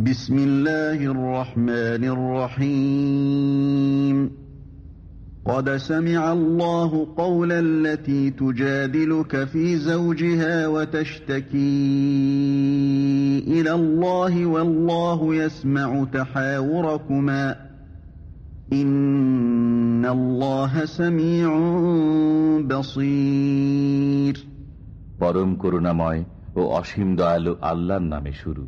بسم الله الرحمن الرحيم قد سمع الله قول التي تجادلك في زوجها وتشتكي إلى الله والله يسمع تحاوركما إن الله سميع بصير পরম করুণাময় ও অসীম দয়ালু আল্লাহর নামে শুরু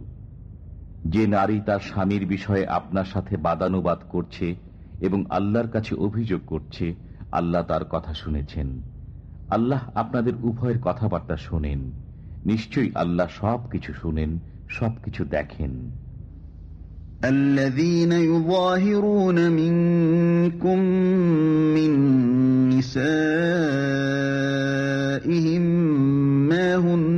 যে নারী তার স্বামীর বিষয়ে আপনার সাথে বাদানুবাদ করছে এবং আল্লাহর কাছে অভিযোগ করছে আল্লাহ তার কথা শুনেছেন আল্লাহ আপনাদের উভয়ের কথাবার্তা শোনেন নিশ্চয়ই আল্লাহ সব কিছু শুনেন সব কিছু দেখেন الذين يظاهرون منكم من نسائهم ما هن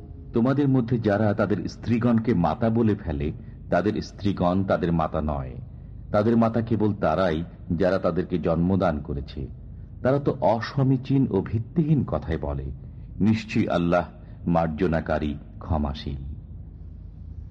তোমাদের মধ্যে যারা তাদের স্ত্রীগণকে মাতা বলে ফেলে, তাদের স্ত্রীগণ তাদের মাতা নয়। তাদের মাতা কেবল তারাই যারা তাদেরকে জন্মদান করেছে। তারা তো অসমীচীন ও ভিত্তিহীন কথায় বলে। নিশ্চয়ই আল্লাহ মার্জনাকারী, ক্ষমাশীল।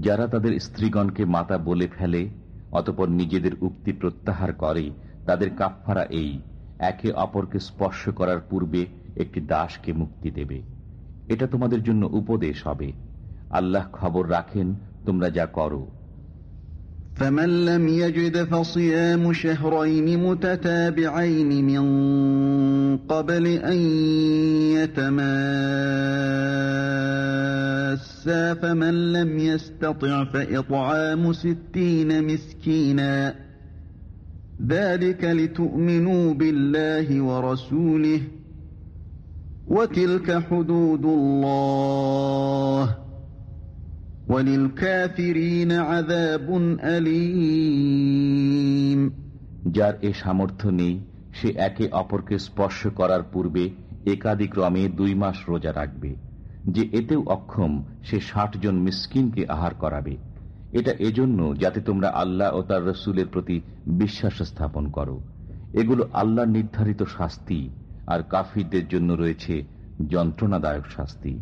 যারা তাদের স্ত্রীগণকে মাতা বলে ফেলে অতপর নিজেদের উক্তি প্রত্যাহার করে তাদের কাফফারা এই একে অপরকে স্পর্শ করার পূর্বে একটি দাসকে মুক্তি দেবে এটা তোমাদের জন্য উপদেশ হবে আল্লাহ খবর রাখেন তোমরা যা করো فمن لم يجد فصيام شهرين متتابعين من قبل أن يتماسا فمن لم يستطع فإطعام ستين مسكينا ذلك لتؤمنوا بالله ورسوله وتلك حدود الله যার এ সামর্থ্য নেই সে একে অপরকে স্পর্শ করার পূর্বে একাদিক্রমে দুই মাস রোজা রাখবে যে এতেও অক্ষম সে ষাট জন মিসকিনকে আহার করাবে। এটা এজন্য যাতে তোমরা আল্লাহ ও তার রসুলের প্রতি বিশ্বাস স্থাপন করো। এগুলো আল্লাহ নির্ধারিত শাস্তি আর কাফিরদের জন্য রয়েছে যন্ত্রণাদায়ক শাস্তি।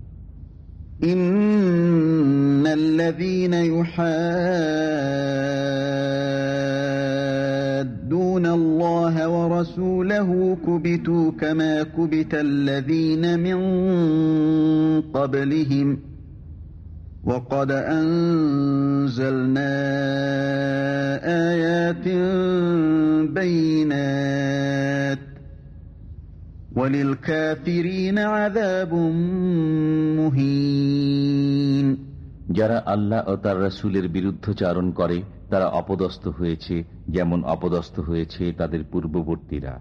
إن الذين يحادون الله ورسوله كبتوا كما كبت الذين من قبلهم وقد أنزلنا যারা আল্লাহ ও তার রসুলের বিরুদ্ধচারণ করে তারা অপদস্থ হয়েছে যেমন অপদস্থ হয়েছে তাদের পূর্ববর্তীরা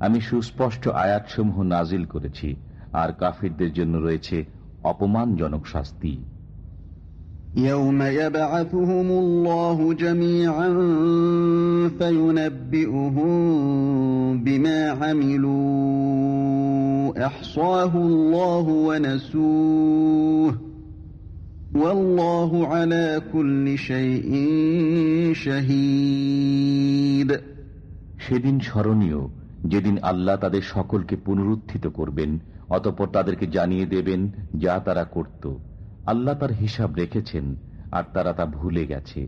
আমি সুস্পষ্ট আয়াতসমূহ নাজিল করেছি আর কাফিরদের জন্য রয়েছে অপমানজনক শাস্তি يوم يبعثهم الله جميعا فينبئهم بما عملوا أحصاه الله ونسوه والله على كل شيء شهيد সেদিন স্মরণীয় যেদিন আল্লাহ তাদের সকলকে পুনরুত্থিত করবেন অতপর তাদেরকে জানিয়ে দেবেন যা তারা করত আল্লাহ তার হিসাব রেখেছেন আর তারা তা ভুলে গেছে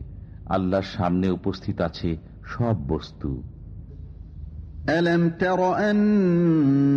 আল্লাহর সামনে উপস্থিত আছে সব বস্তু ألم تر أن الله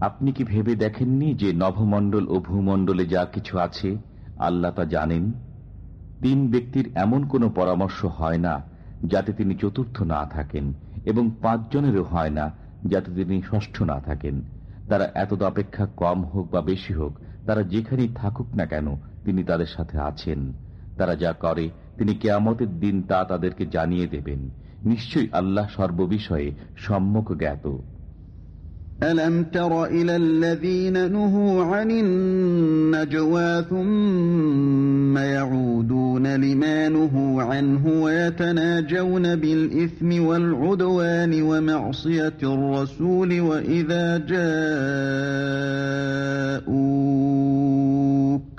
আপনি কি ভেবে দেখেননি যে নভমণ্ডল ও ভূমণ্ডলে যা কিছু আছে, আল্লাহ তা জানেন? তিন ব্যক্তির এমন কোনো পরামর্শ হয় না, যাতে তিনি চতুর্থ না থাকেন, এবং পাঁচজনেরও হয় না, যাতে তিনি ষষ্ঠ না থাকেন। তারা এতদ অপেক্ষা কম হোক বা বেশি হোক, তারা যেখানেই থাকুক না কেন, তিনি তাদের সাথে আছেন। তারা যা করে, তিনি কেয়ামতের দিন তা তাদেরকে জানিয়ে দেবেন। নিশ্চয়ই আল্লাহ সর্ববিষয়ে সম্যক জ্ঞাত ألم تر إلى الذين نهوا عن النجوى ثم يعودون لما نهوا عنه ويتناجون بالإثم والعدوان ومعصية الرسول وإذا جاءوك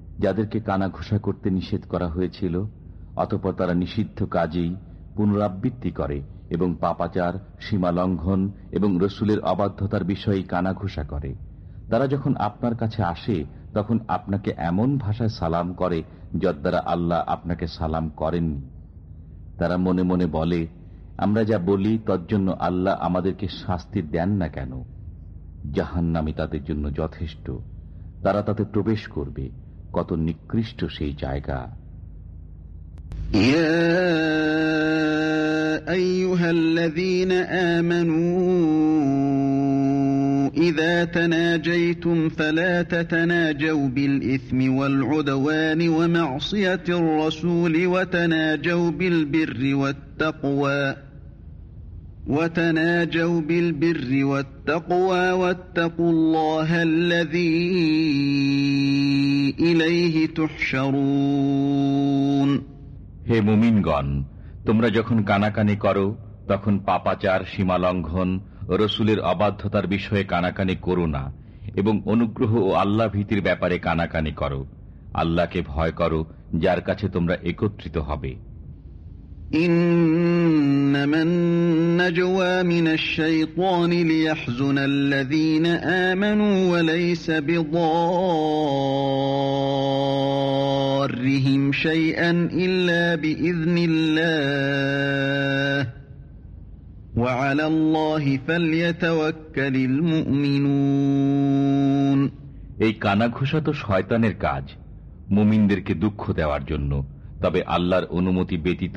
যাদেরকে কানা ঘোষা করতে নিষেধ করা হয়েছিল, অতপর তারা নিষিদ্ধ কাজেই পুনরাবৃত্তি করে এবং পাপাচার, সীমা লঙ্ঘন এবং রসুলের অবাধ্যতার বিষয়ে কানা ঘোষা করে। তারা যখন আপনার কাছে আসে, তখন আপনাকে এমন ভাষায় সালাম করে যদ্বারা আল্লাহ আপনাকে সালাম করেননি। তারা মনে মনে বলে, আমরা যা বলি তজ্জন্য আল্লাহ আমাদেরকে শাস্তি দেন না কেন? জাহান নামে তাদের জন্য যথেষ্ট। তারা তাতে প্রবেশ করবে। কত নিকৃষ্ট সেই জায়গা يا أيها الذين آمنوا إذا تناجيتم فلا تتناجوا بالإثم والعدوان ومعصية الرسول وتناجوا بالبر والتقوى وتناجوا بالبر والتقوى واتقوا الله الذي إليه تحشرون হে মুমিনগণ তোমরা যখন কানাকানি করো তখন পাপাচার সীমালঙ্ঘন রসুলের অবাধ্যতার বিষয়ে কানাকানি করো না এবং অনুগ্রহ ও আল্লাহ ভীতির ব্যাপারে কানাকানি করো আল্লাহকে ভয় করো যার কাছে তোমরা একত্রিত হবে إنما النجوى من الشيطان ليحزن الذين آمنوا وليس بضارهم شيئا إلا بإذن الله وعلى الله فليتوكل المؤمنون এই কানাঘোষা তো শয়তানের কাজ মুমিনদেরকে দুঃখ দেওয়ার জন্য তবে আল্লাহর অনুমতি ব্যতীত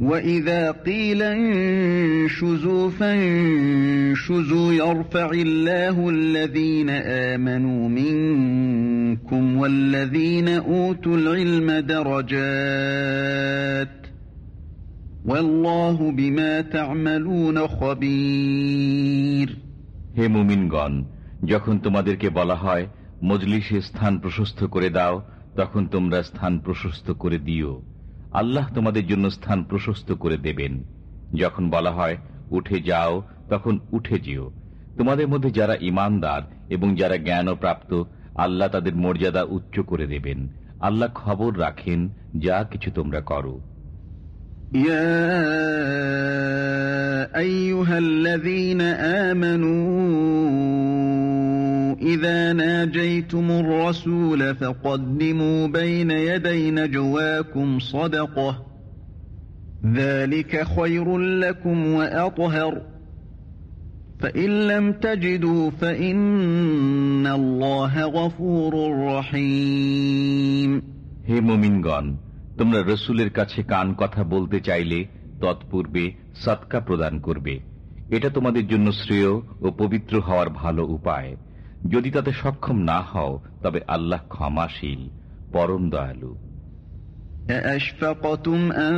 وإذا قيل انشزوا فانشزوا يرفع الله الذين آمنوا منكم والذين أوتوا العلم درجات والله بما تعملون خبير হে মুমিনগণ যখন তোমাদেরকে বলা হয় মজলিসে স্থান প্রশস্ত করে দাও তখন তোমরা স্থান প্রশস্ত করে দিও আল্লাহ তোমাদের জন্য স্থান প্রশস্ত করে দেবেন। যখন বলা হয়, উঠে যাও, তখন উঠে যেও। তোমাদের মধ্যে যারা ইমানদার এবং যারা জ্ঞানপ্রাপ্ত, আল্লাহ তাদের মর্যাদা উচ্চ করে দেবেন। আল্লাহ খবর রাখেন, যা কিছু তোমরা করো। ইয়া আইয়ুহাল্লাযীনা আমানু إذا ناجيتم الرسول فقدموا بين يدي نجواكم صدقة ذلك خير لكم وأطهر فإن لم تجدوا فإن الله غفور رحيم হে মুমিনগণ তোমরা রসুলের কাছে কান কথা বলতে চাইলে তৎপূর্বে সৎকা প্রদান করবে এটা তোমাদের জন্য শ্রেয় ও পবিত্র হওয়ার ভালো উপায় যদি তাতে সক্ষম না হও তবে আল্লাহ ক্ষমাশীল পরম দয়ালু أأشفقتم أن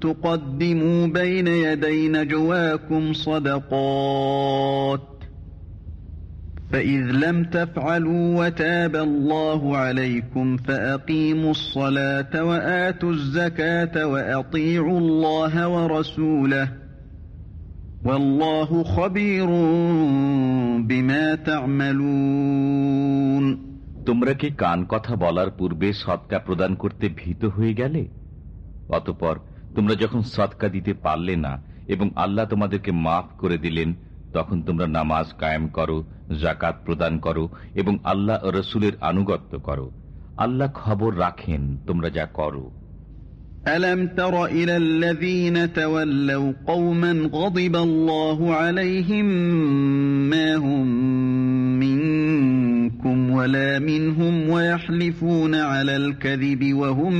تقدموا بين يدي نجواكم صدقات فإذ لم تفعلوا وتاب الله عليكم فأقيموا الصلاة وآتوا الزكاة وأطيعوا الله ورسوله তোমরা কি কান কথা বলার পূর্বে সৎকা প্রদান করতে ভীত হয়ে গেলে? অতপর তোমরা যখন সৎকা দিতে পারলে না এবং আল্লাহ তোমাদেরকে মাফ করে দিলেন, তখন তোমরা নামাজ কায়েম করো জাকাত প্রদান করো এবং আল্লাহ রসুলের আনুগত্য করো। আল্লাহ খবর রাখেন তোমরা যা করো। ألم تر إلى الذين تولوا قوما غضب الله عليهم ما هم منكم ولا منهم ويحلفون على الكذب وهم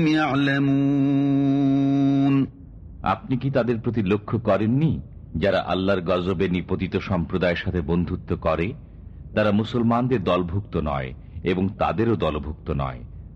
يعلمون আপনি কি তাদের প্রতি লক্ষ্য করেননি যারা আল্লাহর গজবে নিপতিত সম্প্রদায়ের সাথে বন্ধুত্ব করে তারা মুসলমানদের দলভুক্ত নয় এবং তাদেরও দলভুক্ত নয়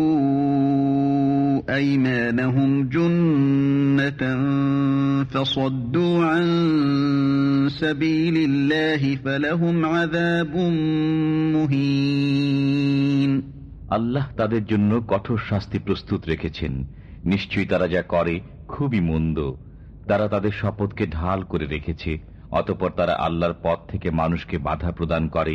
اتخذوا أيمانهم جنة فصدوا عن سبيل الله فلهم عذاب مهين আল্লাহ তাদের জন্য কঠোর শাস্তি প্রস্তুত রেখেছেন নিশ্চয়ই তারা যা করে খুবই মন্দ তারা তাদের শপথকে ঢাল করে রেখেছে অতপর তারা আল্লাহর পথ থেকে মানুষকে বাধা প্রদান করে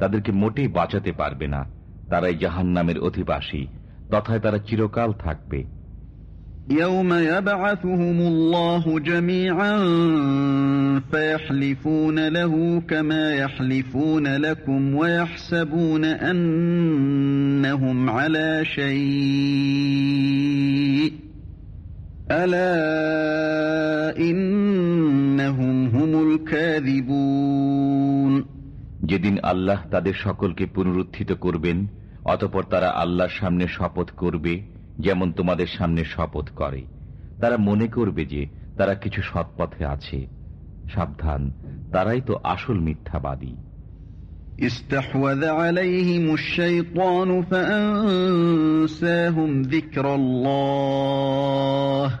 তাদেরকে মোটেই বাঁচাতে পারবে না তারাই জাহান নামের অধিবাসী তথায় তারা চিরকাল থাকবে يوم يبعثهم الله جميعا فيحلفون له كما يحلفون لكم ويحسبون أنهم على شيء ألا إنهم هم الكاذبون যেদিন আল্লাহ তাদের সকলকে পুনরুত্থিত করবেন অতপর তারা আল্লাহর সামনে শপথ করবে যেমন তোমাদের সামনে শপথ করে তারা মনে করবে যে তারা কিছু সৎপথে আছে সাবধান তারাই তো আসল মিথ্যাবাদী استحوذ عليهم الشيطان فأنساهم ذكر الله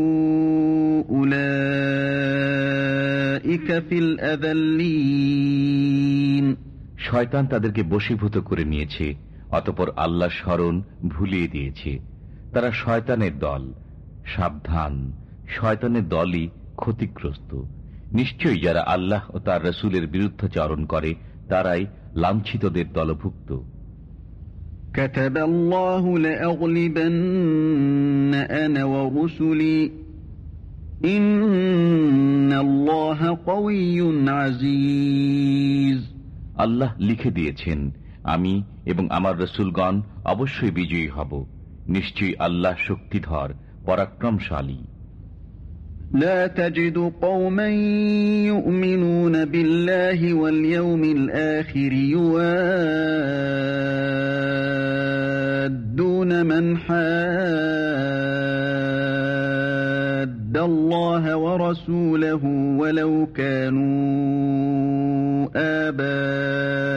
শয়তান তাদেরকে বশীভূত করে নিয়েছে অতপর আল্লাহ স্মরণ ভুলিয়ে দিয়েছে তারা শয়তানের দল সাবধান শয়তানের দলই ক্ষতিগ্রস্ত নিশ্চয়ই যারা আল্লাহ ও তার রসুলের বিরুদ্ধাচরণ করে তারাই লাঞ্ছিতদের দলভুক্ত كتب الله لأغلبن أنا ورسلي আল্লাহ লিখে দিয়েছেন আমি এবং আমার রসুলগণ অবশ্যই বিজয়ী হব নিশ্চয়ই আল্লাহ শক্তিধর পরাক্রমশালী لا تجد قوما يؤمنون بالله واليوم الآخر يوادون من حاد الله ورسوله ولو كانوا آباءهم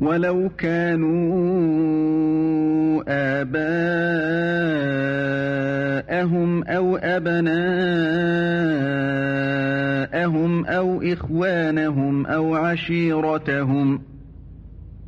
ولو كانوا آباءهم أو أبناءهم أو إخوانهم أو عشيرتهم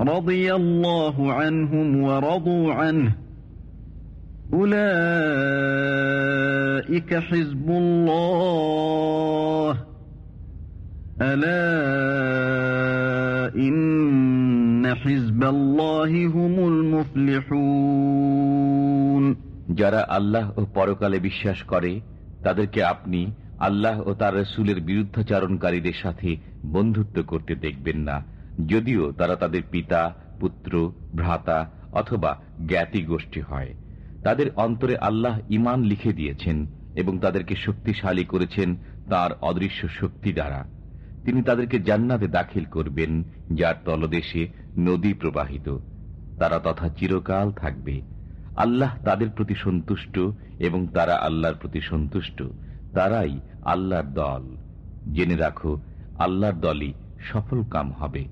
رضي الله عنهم ورضوا عنه أولئك حزب الله ألا إن حزب الله هم المفلحون যারা আল্লাহ ও পরকালে বিশ্বাস করে তাদেরকে আপনি আল্লাহ ও তার রসুলের বিরুদ্ধাচারণকারীদের সাথে বন্ধুত্ব করতে দেখবেন না যদিও তারা তাদের পিতা, পুত্র, ভ্রাতা অথবা জ্ঞাতি গোষ্ঠী হয়। তাদের অন্তরে আল্লাহ ইমান লিখে দিয়েছেন এবং তাদেরকে শক্তিশালী করেছেন তার অদৃশ্য শক্তি দ্বারা। তিনি তাদেরকে জান্নাতে দাখিল করবেন, যার তলদেশে নদী প্রবাহিত। তারা তথা চিরকাল থাকবে। আল্লাহ তাদের প্রতি সন্তুষ্ট এবং তারা আল্লাহর প্রতি সন্তুষ্ট। তারাই আল্লাহর দল। জেনে রাখো, আল্লাহর দলই সফল কাম হবে।